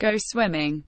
Go swimming.